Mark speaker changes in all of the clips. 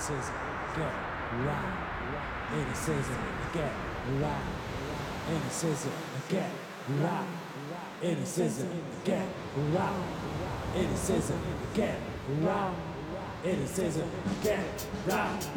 Speaker 1: says get right. And it says get right. And it says get right. And it says get right. And it says get right. And it says get right.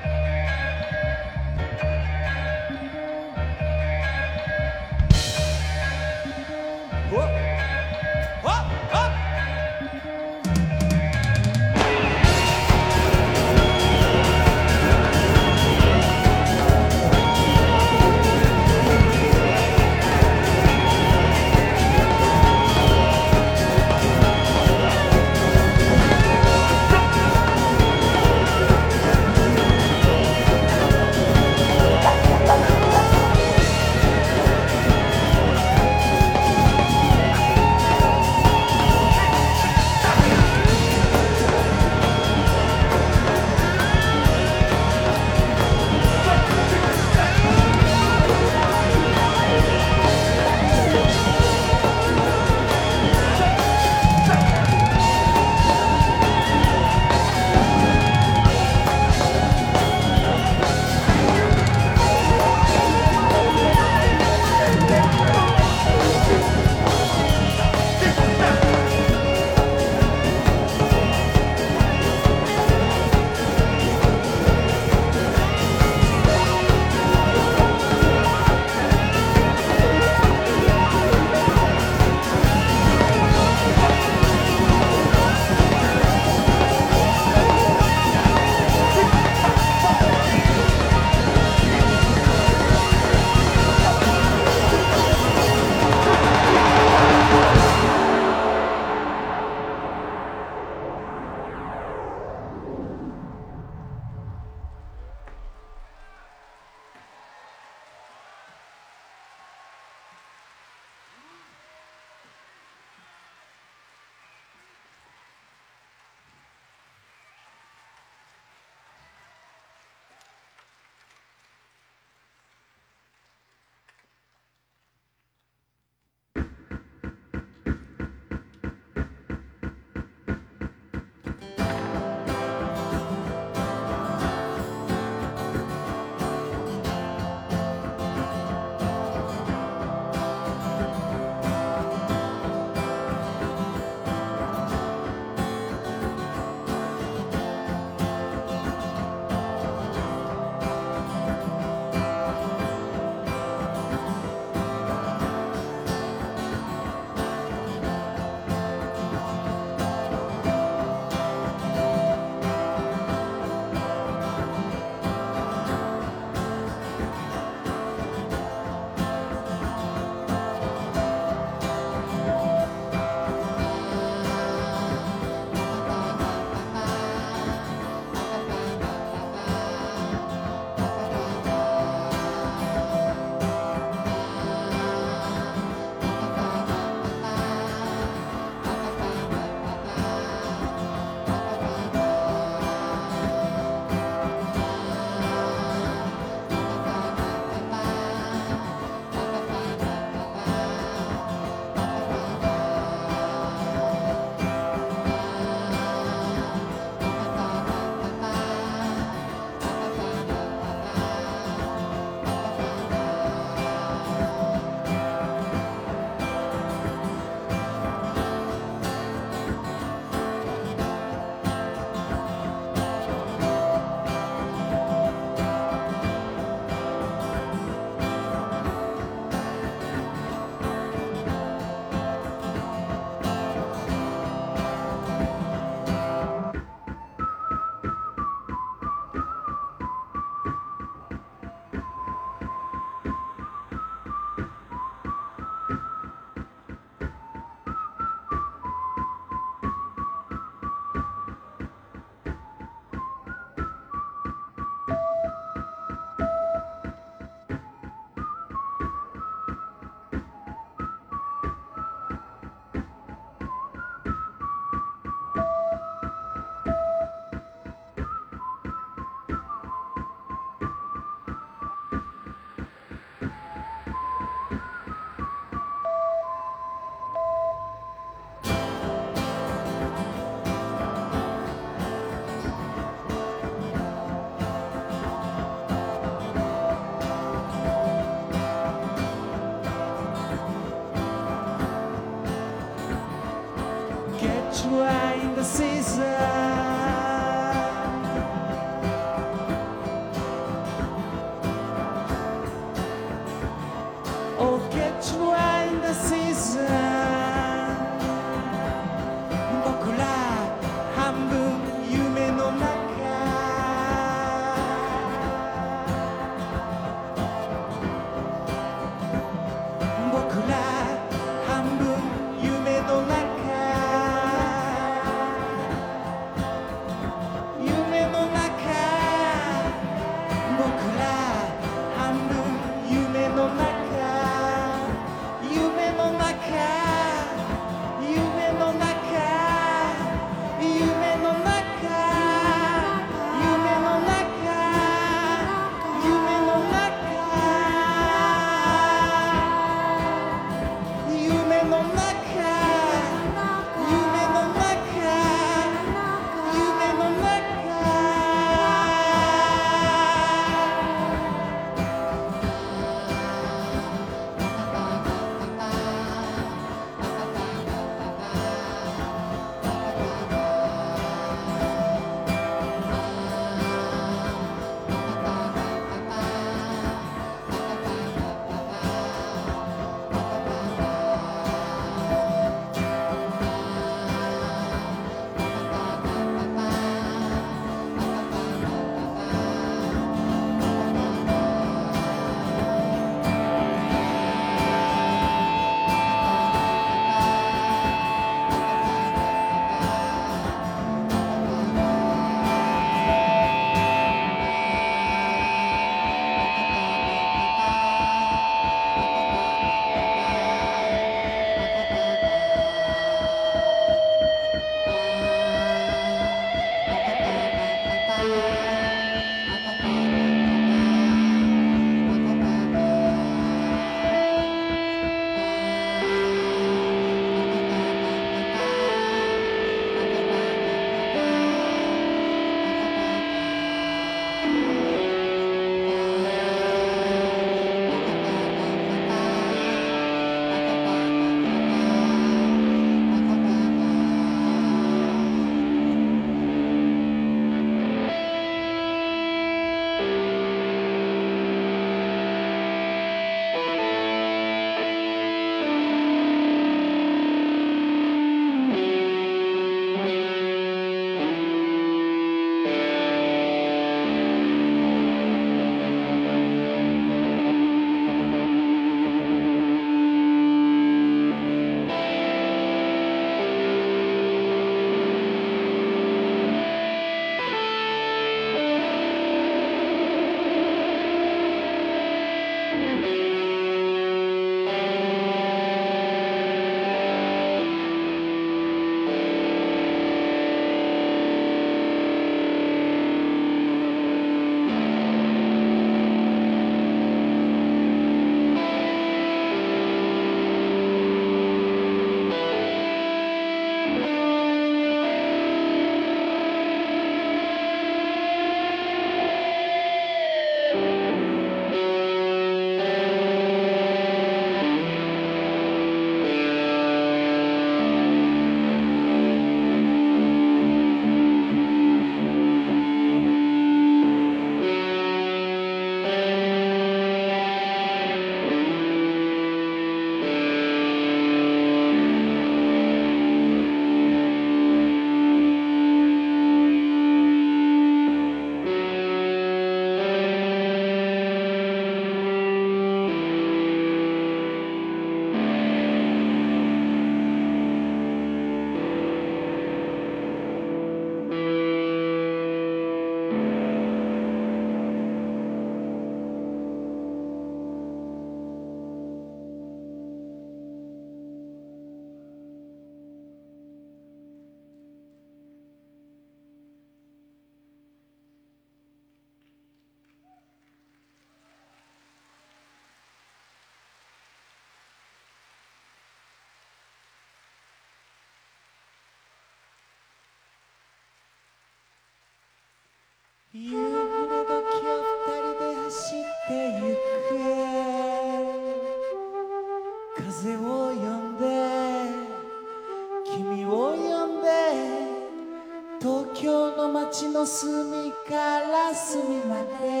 Speaker 1: 隅から隅まで。